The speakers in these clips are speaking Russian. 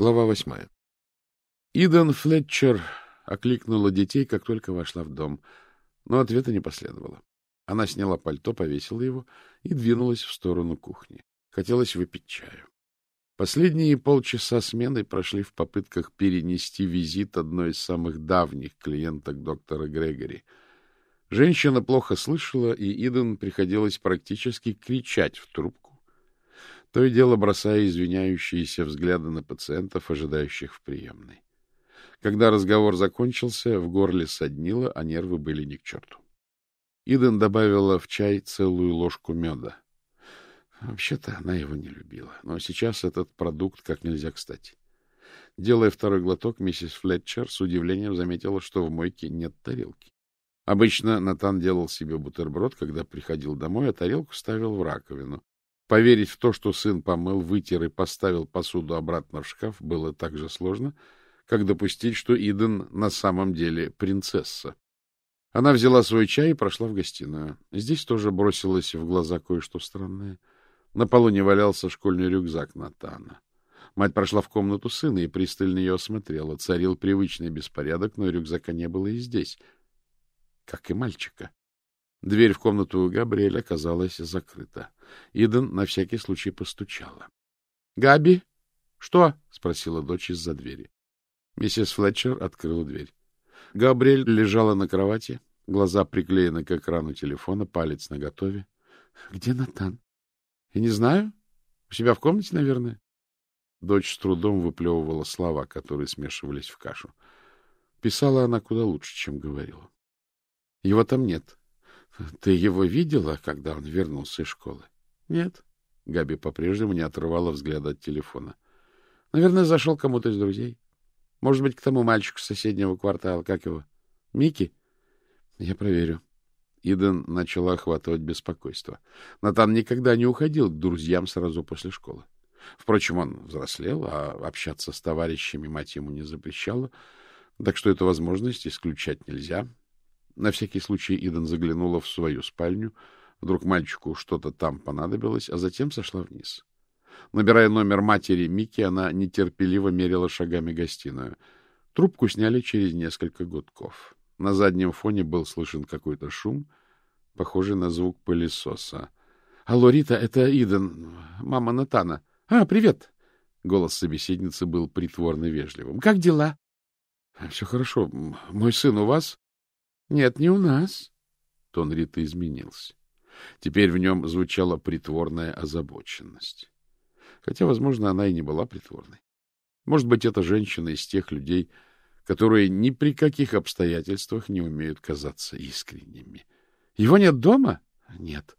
Глава восьмая. Иден Флетчер окликнула детей, как только вошла в дом, но ответа не последовало. Она сняла пальто, повесила его и двинулась в сторону кухни. Хотелось выпить чаю. Последние полчаса смены прошли в попытках перенести визит одной из самых давних клиенток доктора Грегори. Женщина плохо слышала, и Иден приходилось практически кричать в трубку то и дело бросая извиняющиеся взгляды на пациентов, ожидающих в приемной. Когда разговор закончился, в горле соднило, а нервы были ни к черту. Иден добавила в чай целую ложку меда. Вообще-то она его не любила, но сейчас этот продукт как нельзя кстати. Делая второй глоток, миссис Флетчер с удивлением заметила, что в мойке нет тарелки. Обычно Натан делал себе бутерброд, когда приходил домой, а тарелку ставил в раковину. Поверить в то, что сын помыл, вытер и поставил посуду обратно в шкаф, было так же сложно, как допустить, что Иден на самом деле принцесса. Она взяла свой чай и прошла в гостиную. Здесь тоже бросилось в глаза кое-что странное. На полу не валялся школьный рюкзак Натана. Мать прошла в комнату сына и пристально ее осмотрела. Царил привычный беспорядок, но рюкзака не было и здесь, как и мальчика. Дверь в комнату Габриэля оказалась закрыта. Иден на всякий случай постучала. — Габи? — Что? — спросила дочь из-за двери. Миссис Флетчер открыла дверь. Габриэль лежала на кровати, глаза приклеены к экрану телефона, палец наготове. — Где Натан? — Я не знаю. У себя в комнате, наверное. Дочь с трудом выплевывала слова, которые смешивались в кашу. Писала она куда лучше, чем говорила. — Его там нет, — Ты его видела, когда он вернулся из школы? — Нет. Габи по-прежнему не отрывала взгляда от телефона. — Наверное, зашел кому-то из друзей. Может быть, к тому мальчику соседнего квартала. Как его? Микки? Я проверю. Иден начала охватывать беспокойство. Натан никогда не уходил к друзьям сразу после школы. Впрочем, он взрослел, а общаться с товарищами мать ему не запрещала, так что эту возможность исключать нельзя. На всякий случай Иден заглянула в свою спальню. Вдруг мальчику что-то там понадобилось, а затем сошла вниз. Набирая номер матери Мики, она нетерпеливо мерила шагами гостиную. Трубку сняли через несколько гудков. На заднем фоне был слышен какой-то шум, похожий на звук пылесоса. — Алло, Рита, это Иден, мама Натана. — А, привет! Голос собеседницы был притворно вежливым. — Как дела? — Все хорошо. Мой сын у вас? Нет, не у нас. Тон Риты изменился. Теперь в нем звучала притворная озабоченность. Хотя, возможно, она и не была притворной. Может быть, эта женщина из тех людей, которые ни при каких обстоятельствах не умеют казаться искренними. Его нет дома? Нет.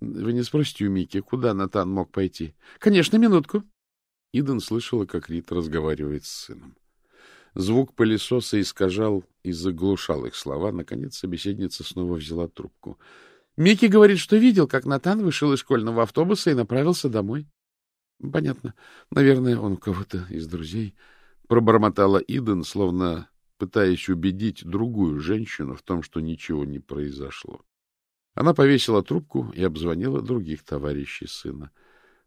Вы не спросите у Мики, куда Натан мог пойти? Конечно, минутку. Иден слышала, как Рита разговаривает с сыном. Звук пылесоса искажал и заглушал их слова. Наконец собеседница снова взяла трубку. — Микки говорит, что видел, как Натан вышел из школьного автобуса и направился домой. — Понятно. Наверное, он у кого-то из друзей. Пробормотала Иден, словно пытаясь убедить другую женщину в том, что ничего не произошло. Она повесила трубку и обзвонила других товарищей сына.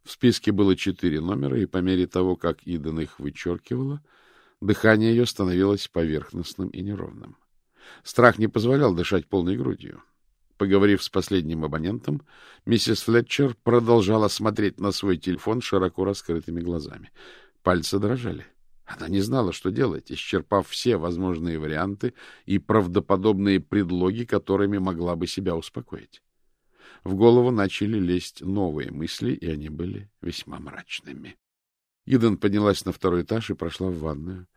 В списке было четыре номера, и по мере того, как Иден их вычеркивала, — Дыхание ее становилось поверхностным и неровным. Страх не позволял дышать полной грудью. Поговорив с последним абонентом, миссис Флетчер продолжала смотреть на свой телефон широко раскрытыми глазами. Пальцы дрожали. Она не знала, что делать, исчерпав все возможные варианты и правдоподобные предлоги, которыми могла бы себя успокоить. В голову начали лезть новые мысли, и они были весьма мрачными. Иден поднялась на второй этаж и прошла в ванную.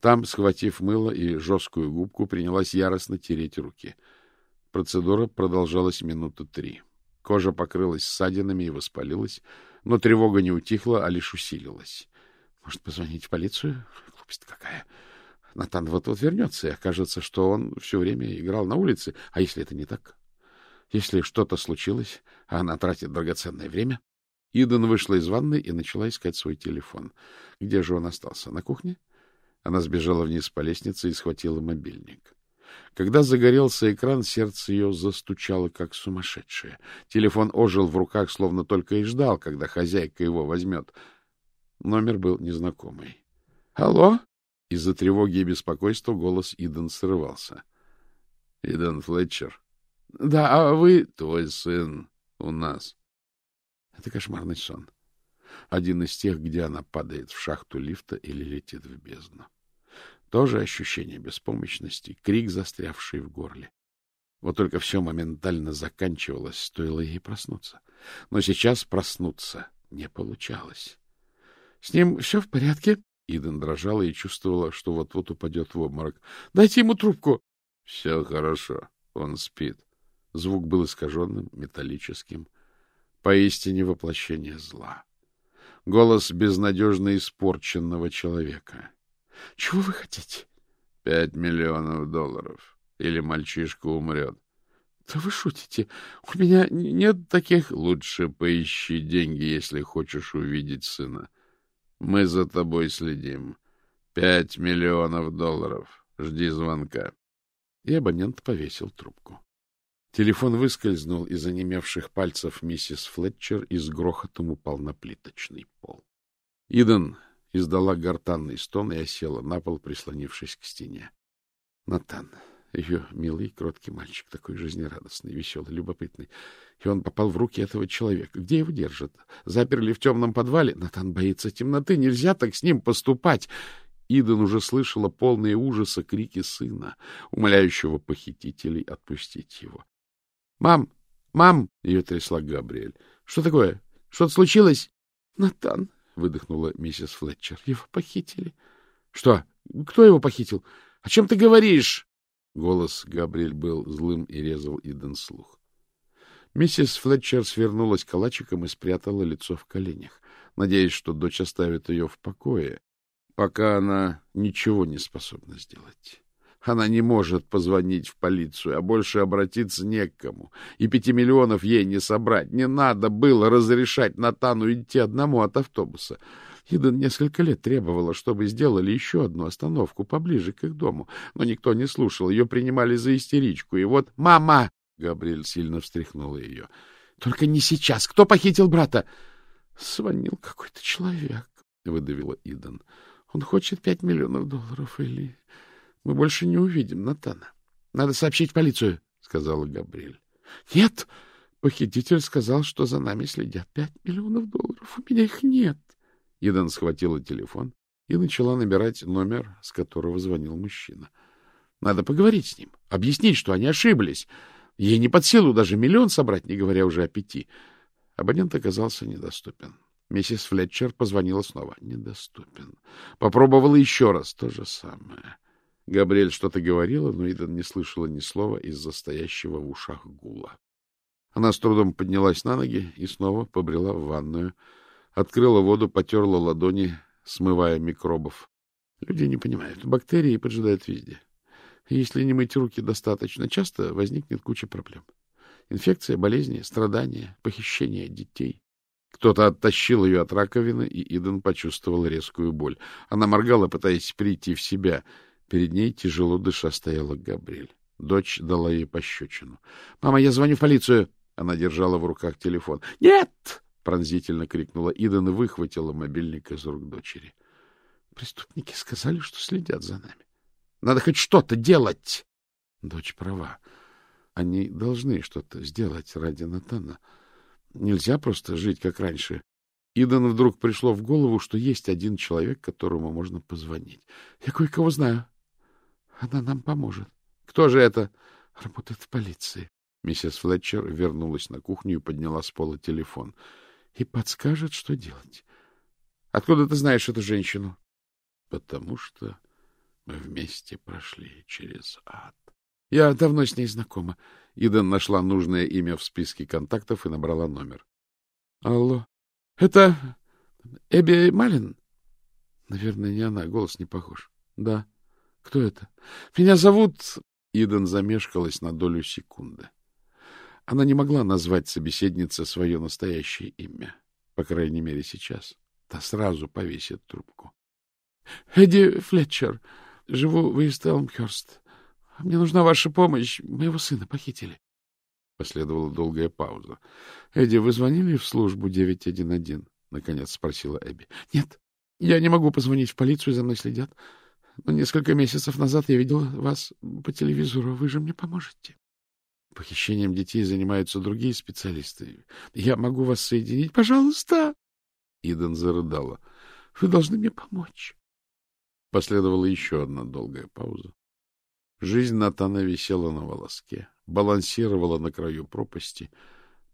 Там, схватив мыло и жесткую губку, принялась яростно тереть руки. Процедура продолжалась минуты три. Кожа покрылась ссадинами и воспалилась, но тревога не утихла, а лишь усилилась. Может, позвонить в полицию? Глупость какая! Натан вот-вот вернется, и окажется, что он все время играл на улице. А если это не так? Если что-то случилось, а она тратит драгоценное время? Иден вышла из ванной и начала искать свой телефон. Где же он остался? На кухне? Она сбежала вниз по лестнице и схватила мобильник. Когда загорелся экран, сердце ее застучало, как сумасшедшее. Телефон ожил в руках, словно только и ждал, когда хозяйка его возьмет. Номер был незнакомый. Алло? Из-за тревоги и беспокойства голос Иден срывался. — Иден Флетчер. — Да, а вы... — Твой сын у нас. Это кошмарный сон. Один из тех, где она падает в шахту лифта или летит в бездну. Тоже ощущение беспомощности, крик, застрявший в горле. Вот только все моментально заканчивалось, стоило ей проснуться. Но сейчас проснуться не получалось. — С ним все в порядке? Иден дрожала и чувствовала, что вот-вот упадет в обморок. — Дайте ему трубку! — Все хорошо, он спит. Звук был искаженным, металлическим. Поистине воплощение зла. Голос безнадежно испорченного человека. — Чего вы хотите? — Пять миллионов долларов. Или мальчишка умрет. — Да вы шутите. У меня нет таких... — Лучше поищи деньги, если хочешь увидеть сына. Мы за тобой следим. Пять миллионов долларов. Жди звонка. И абонент повесил трубку. Телефон выскользнул из онемевших пальцев миссис Флетчер и с грохотом упал на плиточный пол. Иден издала гортанный стон и осела на пол, прислонившись к стене. Натан, ее милый, кроткий мальчик, такой жизнерадостный, веселый, любопытный. И он попал в руки этого человека. Где его держат? Заперли в темном подвале? Натан боится темноты. Нельзя так с ним поступать. Иден уже слышала полные ужаса крики сына, умоляющего похитителей отпустить его. — Мам! Мам! — ее трясла Габриэль. — Что такое? Что-то случилось? — Натан! — выдохнула миссис Флетчер. — Его похитили. — Что? Кто его похитил? О чем ты говоришь? Голос Габриэль был злым и резал Иден слух. Миссис Флетчер свернулась калачиком и спрятала лицо в коленях, надеясь, что дочь оставит ее в покое, пока она ничего не способна сделать. Она не может позвонить в полицию, а больше обратиться не к кому. И пяти миллионов ей не собрать. Не надо было разрешать Натану идти одному от автобуса. Иден несколько лет требовала, чтобы сделали еще одну остановку поближе к их дому, но никто не слушал, ее принимали за истеричку. И вот «Мама!» — Габриэль сильно встряхнула ее. «Только не сейчас! Кто похитил брата?» «Звонил какой-то человек», — выдавила Иден. «Он хочет пять миллионов долларов или... Мы больше не увидим Натана. Надо сообщить полицию», — сказала Габриэль. «Нет!» Похититель сказал, что за нами следят. Пять миллионов долларов. У меня их нет. Идан схватила телефон и начала набирать номер, с которого звонил мужчина. Надо поговорить с ним, объяснить, что они ошиблись. Ей не под силу даже миллион собрать, не говоря уже о пяти. Абонент оказался недоступен. Миссис Флетчер позвонила снова. Недоступен. Попробовала еще раз. То же самое. Габриэль что-то говорила, но Идан не слышала ни слова из-за стоящего в ушах гула. Она с трудом поднялась на ноги и снова побрела в ванную, Открыла воду, потерла ладони, смывая микробов. Люди не понимают. Бактерии поджидают везде. Если не мыть руки достаточно часто, возникнет куча проблем. Инфекция, болезни, страдания, похищение детей. Кто-то оттащил ее от раковины, и Иден почувствовал резкую боль. Она моргала, пытаясь прийти в себя. Перед ней, тяжело дыша, стояла Габриэль. Дочь дала ей пощечину. — Мама, я звоню в полицию! Она держала в руках телефон. — Нет! пронзительно крикнула Иден и выхватила мобильник из рук дочери. Преступники сказали, что следят за нами. Надо хоть что-то делать. Дочь права. Они должны что-то сделать ради Натана. Нельзя просто жить, как раньше. Иден вдруг пришло в голову, что есть один человек, которому можно позвонить. Я кое-кого знаю. Она нам поможет. Кто же это? Работает в полиции. Миссис Флетчер вернулась на кухню и подняла с пола телефон и подскажет, что делать. Откуда ты знаешь эту женщину? Потому что мы вместе прошли через ад. Я давно с ней знакома. Иден нашла нужное имя в списке контактов и набрала номер. Алло. Это Эбби Малин? Наверное, не она. Голос не похож. Да. Кто это? Меня зовут... Иден замешкалась на долю секунды. Она не могла назвать собеседнице свое настоящее имя, по крайней мере, сейчас. Та сразу повесит трубку. — Эдди Флетчер, живу в Истелмхерст. Мне нужна ваша помощь. Моего сына похитили. Последовала долгая пауза. — Эдди, вы звонили в службу 911? — наконец спросила Эбби. — Нет. Я не могу позвонить в полицию, за мной следят. Но несколько месяцев назад я видела вас по телевизору. Вы же мне поможете. Похищением детей занимаются другие специалисты. Я могу вас соединить? Пожалуйста!» Иден зарыдала. «Вы должны мне помочь». Последовала еще одна долгая пауза. Жизнь Натана висела на волоске, балансировала на краю пропасти,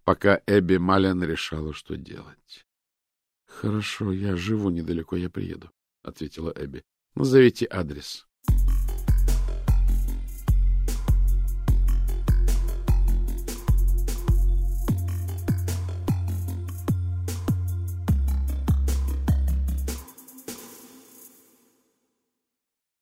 пока Эбби Мален решала, что делать. — Хорошо, я живу недалеко, я приеду, — ответила Эбби. — Назовите адрес.